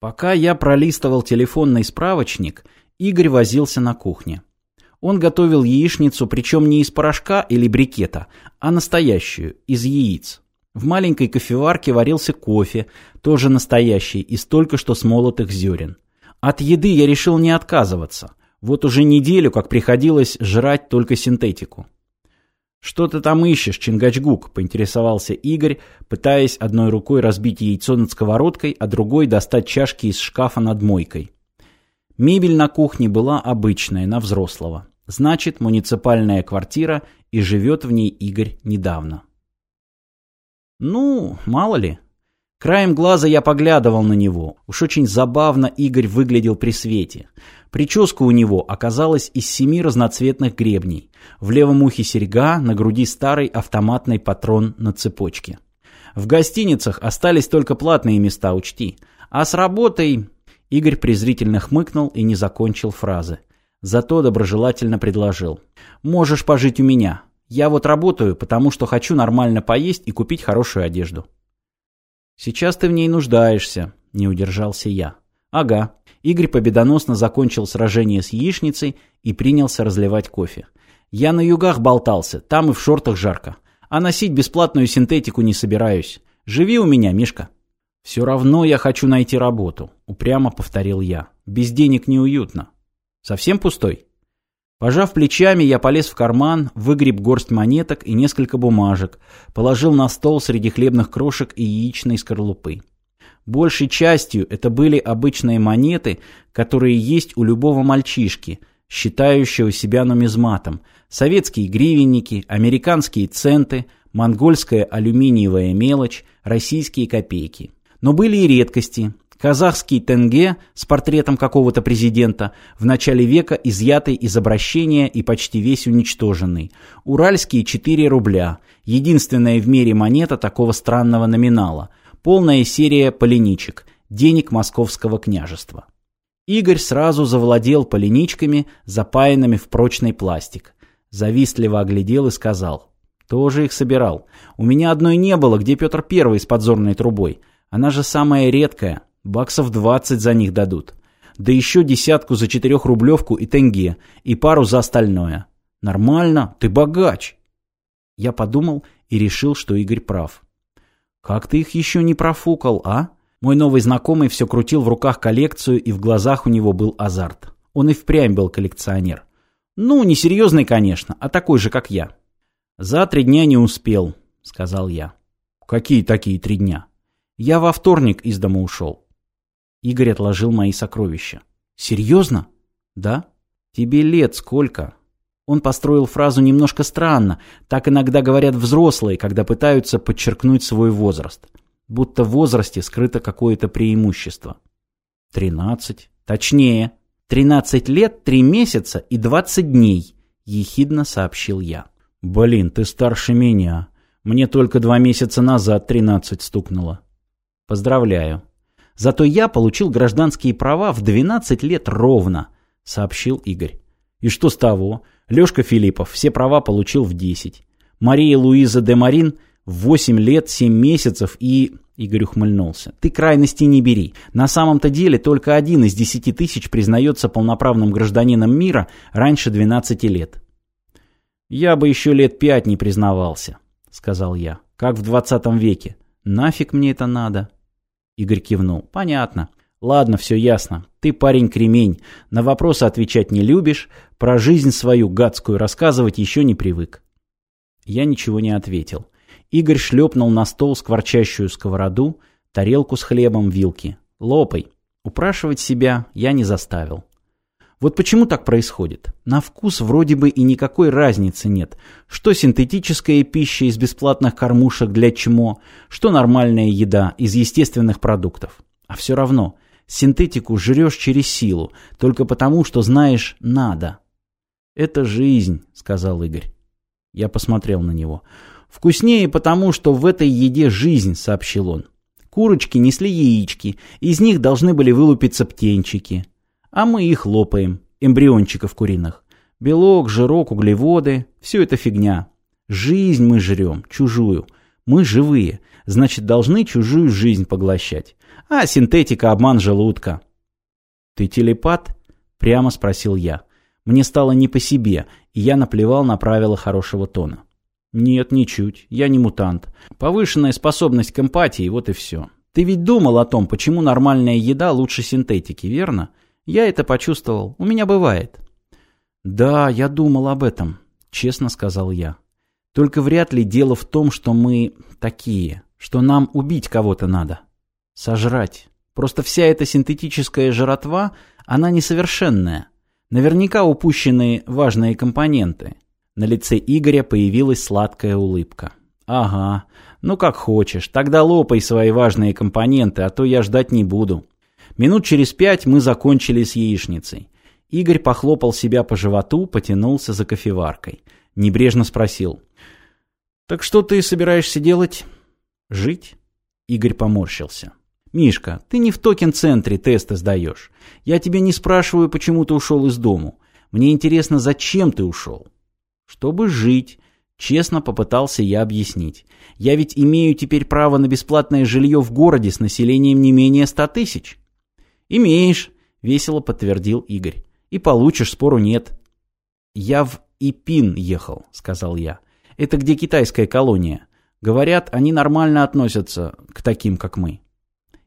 Пока я пролистывал телефонный справочник, Игорь возился на кухне. Он готовил яичницу, причем не из порошка или брикета, а настоящую, из яиц. В маленькой кофеварке варился кофе, тоже настоящий, из только что смолотых зерен. От еды я решил не отказываться. Вот уже неделю, как приходилось жрать только синтетику. «Что ты там ищешь, Чингачгук?» – поинтересовался Игорь, пытаясь одной рукой разбить яйцо над сковородкой, а другой достать чашки из шкафа над мойкой. Мебель на кухне была обычная, на взрослого. Значит, муниципальная квартира, и живет в ней Игорь недавно. Ну, мало ли. Краем глаза я поглядывал на него. Уж очень забавно Игорь выглядел при свете. Прическа у него оказалась из семи разноцветных гребней. В левом ухе серьга, на груди старый автоматный патрон на цепочке. В гостиницах остались только платные места, учти. А с работой... Игорь презрительно хмыкнул и не закончил фразы. Зато доброжелательно предложил. «Можешь пожить у меня. Я вот работаю, потому что хочу нормально поесть и купить хорошую одежду». «Сейчас ты в ней нуждаешься», — не удержался я. «Ага». Игорь победоносно закончил сражение с яичницей и принялся разливать кофе. «Я на югах болтался, там и в шортах жарко. А носить бесплатную синтетику не собираюсь. Живи у меня, Мишка». «Все равно я хочу найти работу», — упрямо повторил я. «Без денег неуютно». «Совсем пустой?» Пожав плечами, я полез в карман, выгреб горсть монеток и несколько бумажек, положил на стол среди хлебных крошек и яичной скорлупы. Большей частью это были обычные монеты, которые есть у любого мальчишки, считающего себя нумизматом, советские гривенники, американские центы, монгольская алюминиевая мелочь, российские копейки. Но были и редкости. Казахский тенге с портретом какого-то президента, в начале века изъятый из обращения и почти весь уничтоженный. Уральские 4 рубля, единственная в мире монета такого странного номинала. Полная серия поленичек, денег московского княжества. Игорь сразу завладел поленичками, запаянными в прочный пластик. Завистливо оглядел и сказал. Тоже их собирал. У меня одной не было, где Петр Первый с подзорной трубой. Она же самая редкая. Баксов 20 за них дадут. Да еще десятку за четырехрублевку и тенге, и пару за остальное. Нормально, ты богач. Я подумал и решил, что Игорь прав. Как ты их еще не профукал, а? Мой новый знакомый все крутил в руках коллекцию, и в глазах у него был азарт. Он и впрямь был коллекционер. Ну, не серьезный, конечно, а такой же, как я. За три дня не успел, сказал я. Какие такие три дня? Я во вторник из дома ушел. Игорь отложил мои сокровища. «Серьезно?» «Да». «Тебе лет сколько?» Он построил фразу немножко странно. Так иногда говорят взрослые, когда пытаются подчеркнуть свой возраст. Будто в возрасте скрыто какое-то преимущество. «Тринадцать». «Точнее. Тринадцать лет, три месяца и двадцать дней», — ехидно сообщил я. «Блин, ты старше меня. Мне только два месяца назад тринадцать стукнуло». «Поздравляю. Зато я получил гражданские права в 12 лет ровно, сообщил Игорь. И что с того? Лёшка Филиппов все права получил в 10. Мария Луиза де Марин в 8 лет 7 месяцев и... Игорь ухмыльнулся. Ты крайности не бери. На самом-то деле только один из 10 тысяч признается полноправным гражданином мира раньше 12 лет. Я бы еще лет пять не признавался, сказал я. Как в 20 веке. Нафиг мне это надо? Игорь кивнул. «Понятно. Ладно, все ясно. Ты парень-кремень. На вопросы отвечать не любишь. Про жизнь свою гадскую рассказывать еще не привык». Я ничего не ответил. Игорь шлепнул на стол скворчащую сковороду, тарелку с хлебом, вилки. «Лопай». Упрашивать себя я не заставил. Вот почему так происходит? На вкус вроде бы и никакой разницы нет. Что синтетическая пища из бесплатных кормушек для чмо, что нормальная еда из естественных продуктов. А все равно, синтетику жрешь через силу, только потому, что знаешь «надо». «Это жизнь», — сказал Игорь. Я посмотрел на него. «Вкуснее потому, что в этой еде жизнь», — сообщил он. Курочки несли яички, из них должны были вылупиться птенчики. А мы их лопаем, эмбриончиков куриных. Белок, жирок, углеводы – все это фигня. Жизнь мы жрем, чужую. Мы живые, значит, должны чужую жизнь поглощать. А синтетика – обман желудка. «Ты телепат?» – прямо спросил я. Мне стало не по себе, и я наплевал на правила хорошего тона. «Нет, ничуть. Я не мутант. Повышенная способность к эмпатии, вот и все. Ты ведь думал о том, почему нормальная еда лучше синтетики, верно? Я это почувствовал. У меня бывает». «Да, я думал об этом», — честно сказал я. «Только вряд ли дело в том, что мы такие, что нам убить кого-то надо. Сожрать. Просто вся эта синтетическая жратва, она несовершенная. Наверняка упущены важные компоненты». На лице Игоря появилась сладкая улыбка. «Ага, ну как хочешь, тогда лопай свои важные компоненты, а то я ждать не буду». Минут через пять мы закончили с яичницей. Игорь похлопал себя по животу, потянулся за кофеваркой. Небрежно спросил. «Так что ты собираешься делать?» «Жить?» Игорь поморщился. «Мишка, ты не в токен-центре тесты сдаешь. Я тебя не спрашиваю, почему ты ушел из дому. Мне интересно, зачем ты ушел?» «Чтобы жить», — честно попытался я объяснить. «Я ведь имею теперь право на бесплатное жилье в городе с населением не менее ста тысяч». «Имеешь», — весело подтвердил Игорь. И получишь, спору нет. Я в Ипин ехал, сказал я. Это где китайская колония. Говорят, они нормально относятся к таким, как мы.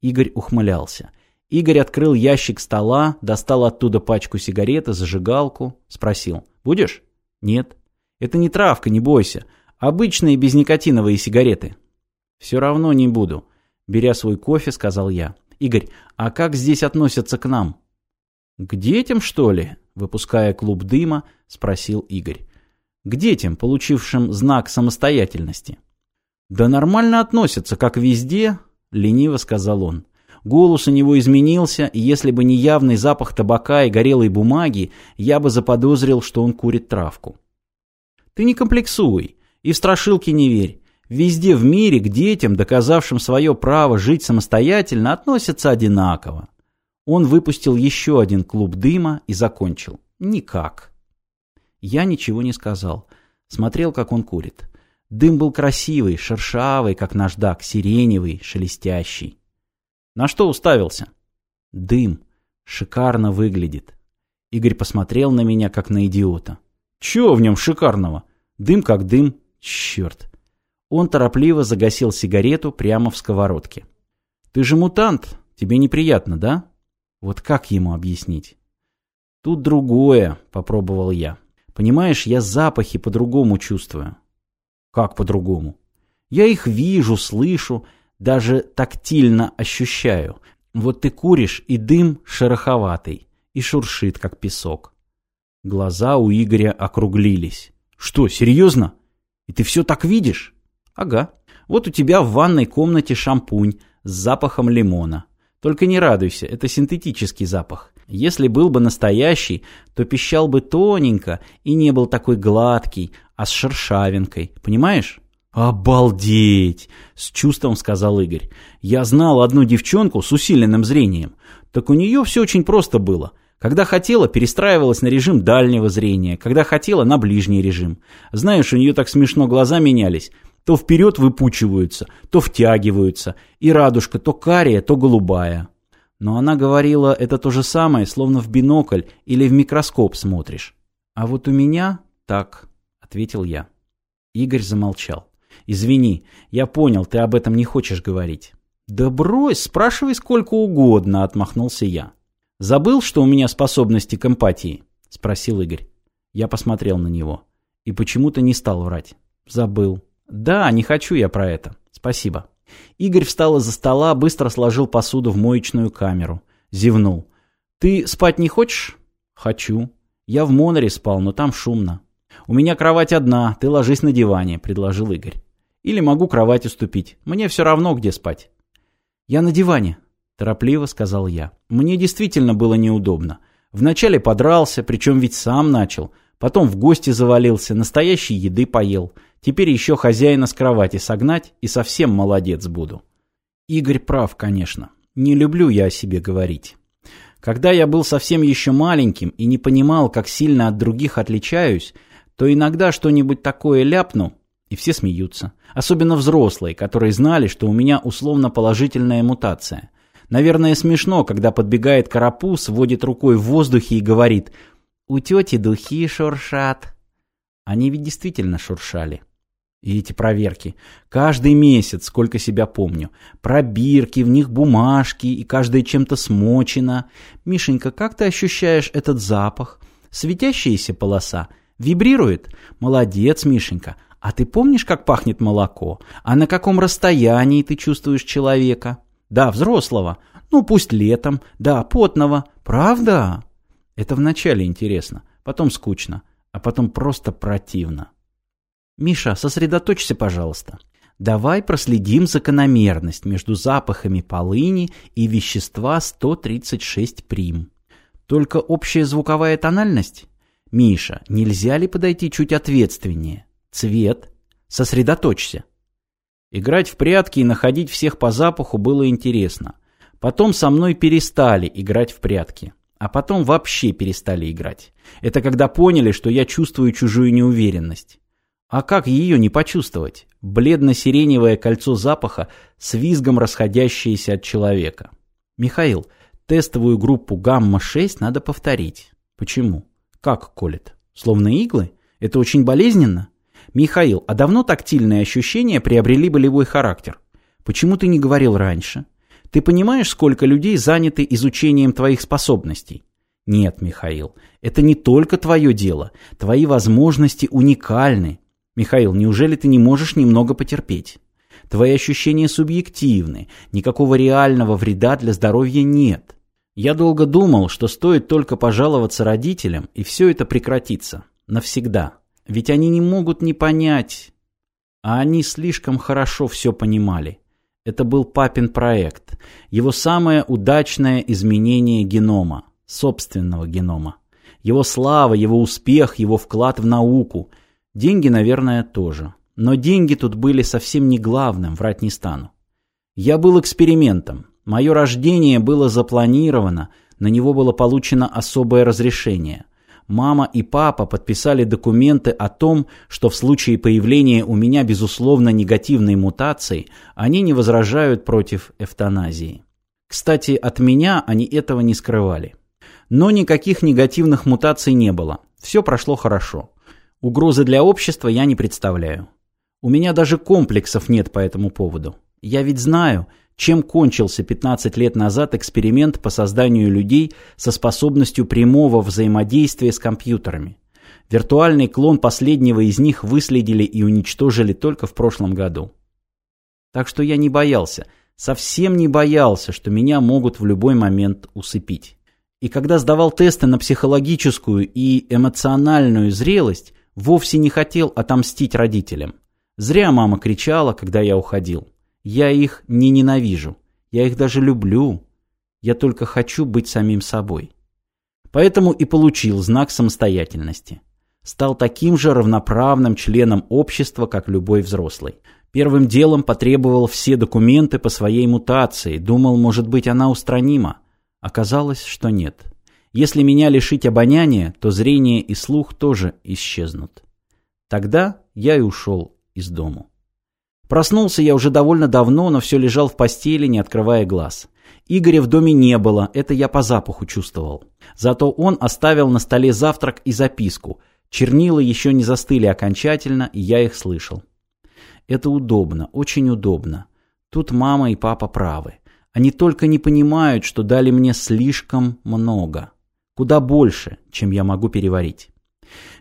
Игорь ухмылялся. Игорь открыл ящик стола, достал оттуда пачку сигарет и зажигалку, спросил. «Будешь?» «Нет». «Это не травка, не бойся. Обычные безникотиновые сигареты». «Все равно не буду», — беря свой кофе, сказал я. «Игорь, а как здесь относятся к нам?» «К детям, что ли?» – выпуская клуб дыма, спросил Игорь. «К детям, получившим знак самостоятельности». «Да нормально относятся, как везде», – лениво сказал он. Голос у него изменился, и если бы не явный запах табака и горелой бумаги, я бы заподозрил, что он курит травку. «Ты не комплексуй и в страшилки не верь. Везде в мире к детям, доказавшим свое право жить самостоятельно, относятся одинаково. Он выпустил еще один клуб дыма и закончил. Никак. Я ничего не сказал. Смотрел, как он курит. Дым был красивый, шершавый, как наждак, сиреневый, шелестящий. На что уставился? Дым. Шикарно выглядит. Игорь посмотрел на меня, как на идиота. Чего в нем шикарного? Дым как дым. Черт. Он торопливо загасил сигарету прямо в сковородке. Ты же мутант. Тебе неприятно, да? Вот как ему объяснить? Тут другое, попробовал я. Понимаешь, я запахи по-другому чувствую. Как по-другому? Я их вижу, слышу, даже тактильно ощущаю. Вот ты куришь, и дым шероховатый, и шуршит, как песок. Глаза у Игоря округлились. Что, серьезно? И ты все так видишь? Ага. Вот у тебя в ванной комнате шампунь с запахом лимона. Только не радуйся, это синтетический запах. Если был бы настоящий, то пищал бы тоненько и не был такой гладкий, а с шершавинкой. Понимаешь? «Обалдеть!» — с чувством сказал Игорь. «Я знал одну девчонку с усиленным зрением. Так у нее все очень просто было. Когда хотела, перестраивалась на режим дальнего зрения, когда хотела, на ближний режим. Знаешь, у нее так смешно глаза менялись. То вперед выпучиваются, то втягиваются, и радужка то кария, то голубая. Но она говорила, это то же самое, словно в бинокль или в микроскоп смотришь. А вот у меня так, ответил я. Игорь замолчал. Извини, я понял, ты об этом не хочешь говорить. Да брось, спрашивай сколько угодно, отмахнулся я. Забыл, что у меня способности к эмпатии? Спросил Игорь. Я посмотрел на него. И почему-то не стал врать. Забыл. «Да, не хочу я про это. Спасибо». Игорь встал из-за стола, быстро сложил посуду в моечную камеру. Зевнул. «Ты спать не хочешь?» «Хочу. Я в Моноре спал, но там шумно». «У меня кровать одна, ты ложись на диване», — предложил Игорь. «Или могу кровать уступить. Мне все равно, где спать». «Я на диване», — торопливо сказал я. «Мне действительно было неудобно. Вначале подрался, причем ведь сам начал. Потом в гости завалился, настоящей еды поел. Теперь еще хозяина с кровати согнать, и совсем молодец буду. Игорь прав, конечно. Не люблю я о себе говорить. Когда я был совсем еще маленьким и не понимал, как сильно от других отличаюсь, то иногда что-нибудь такое ляпну, и все смеются. Особенно взрослые, которые знали, что у меня условно положительная мутация. Наверное, смешно, когда подбегает карапуз, водит рукой в воздухе и говорит «У тети духи шуршат». Они ведь действительно шуршали. И эти проверки. Каждый месяц, сколько себя помню. Пробирки, в них бумажки, и каждая чем-то смочена. Мишенька, как ты ощущаешь этот запах? Светящаяся полоса. Вибрирует? Молодец, Мишенька. А ты помнишь, как пахнет молоко? А на каком расстоянии ты чувствуешь человека? Да, взрослого. Ну, пусть летом. Да, потного. Правда? Это вначале интересно, потом скучно, а потом просто противно. Миша, сосредоточься, пожалуйста. Давай проследим закономерность между запахами полыни и вещества 136 прим. Только общая звуковая тональность? Миша, нельзя ли подойти чуть ответственнее? Цвет? Сосредоточься. Играть в прятки и находить всех по запаху было интересно. Потом со мной перестали играть в прятки. А потом вообще перестали играть. Это когда поняли, что я чувствую чужую неуверенность. А как ее не почувствовать? Бледно-сиреневое кольцо запаха с визгом расходящееся от человека. Михаил, тестовую группу гамма-6 надо повторить. Почему? Как колет? Словно иглы? Это очень болезненно? Михаил, а давно тактильные ощущения приобрели болевой характер? Почему ты не говорил раньше? Ты понимаешь, сколько людей заняты изучением твоих способностей? Нет, Михаил, это не только твое дело. Твои возможности уникальны. Михаил, неужели ты не можешь немного потерпеть? Твои ощущения субъективны, никакого реального вреда для здоровья нет. Я долго думал, что стоит только пожаловаться родителям, и все это прекратится. Навсегда. Ведь они не могут не понять. А они слишком хорошо все понимали. Это был папин проект. Его самое удачное изменение генома. Собственного генома. Его слава, его успех, его вклад в науку – Деньги, наверное, тоже. Но деньги тут были совсем не главным, врать не стану. Я был экспериментом. Мое рождение было запланировано, на него было получено особое разрешение. Мама и папа подписали документы о том, что в случае появления у меня безусловно негативной мутации, они не возражают против эвтаназии. Кстати, от меня они этого не скрывали. Но никаких негативных мутаций не было. Все прошло хорошо. Угрозы для общества я не представляю. У меня даже комплексов нет по этому поводу. Я ведь знаю, чем кончился 15 лет назад эксперимент по созданию людей со способностью прямого взаимодействия с компьютерами. Виртуальный клон последнего из них выследили и уничтожили только в прошлом году. Так что я не боялся, совсем не боялся, что меня могут в любой момент усыпить. И когда сдавал тесты на психологическую и эмоциональную зрелость, Вовсе не хотел отомстить родителям. Зря мама кричала, когда я уходил. Я их не ненавижу. Я их даже люблю. Я только хочу быть самим собой. Поэтому и получил знак самостоятельности. Стал таким же равноправным членом общества, как любой взрослый. Первым делом потребовал все документы по своей мутации. Думал, может быть, она устранима. Оказалось, что нет. Если меня лишить обоняния, то зрение и слух тоже исчезнут. Тогда я и ушел из дому. Проснулся я уже довольно давно, но все лежал в постели, не открывая глаз. Игоря в доме не было, это я по запаху чувствовал. Зато он оставил на столе завтрак и записку. Чернила еще не застыли окончательно, и я их слышал. Это удобно, очень удобно. Тут мама и папа правы. Они только не понимают, что дали мне слишком много. Куда больше, чем я могу переварить.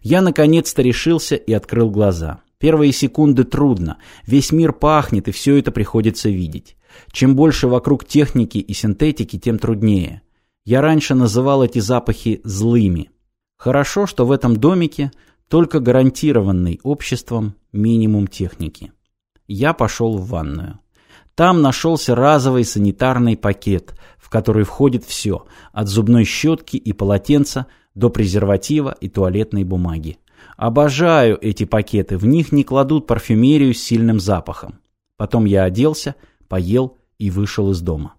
Я наконец-то решился и открыл глаза. Первые секунды трудно. Весь мир пахнет, и все это приходится видеть. Чем больше вокруг техники и синтетики, тем труднее. Я раньше называл эти запахи злыми. Хорошо, что в этом домике только гарантированный обществом минимум техники. Я пошел в ванную. Там нашелся разовый санитарный пакет, в который входит все, от зубной щетки и полотенца до презерватива и туалетной бумаги. Обожаю эти пакеты, в них не кладут парфюмерию с сильным запахом. Потом я оделся, поел и вышел из дома.